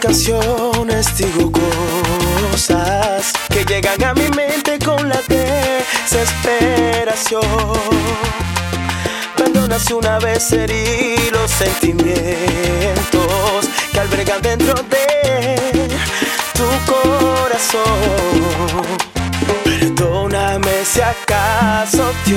canciones digo cosas que llegan a mi mente con la desesperación. Perdona si una vez herí los sentimientos que albergan dentro de tu corazón. Perdóname si acaso te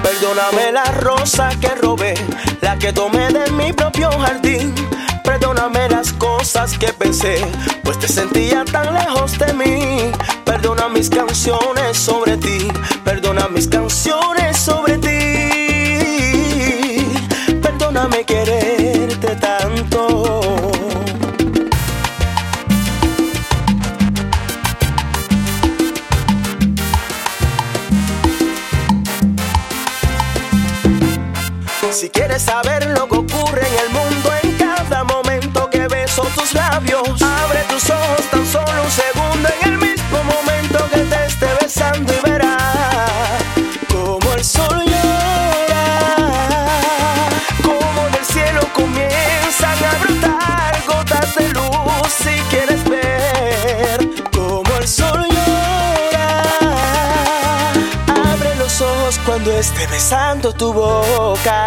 Perdóname la rosa que robé, la que tomé de mi propio jardín. Perdóname las cosas que pensé, pues te sentía tan lejos de mí. Perdona mis canciones sobre ti, perdona mis canciones sobre ti. Perdóname quererte tanto. Si quieres saber lo que ocurre en el mundo en cada momento que beso tus labios, abre tus ojos esté besando tu boca.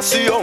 nació.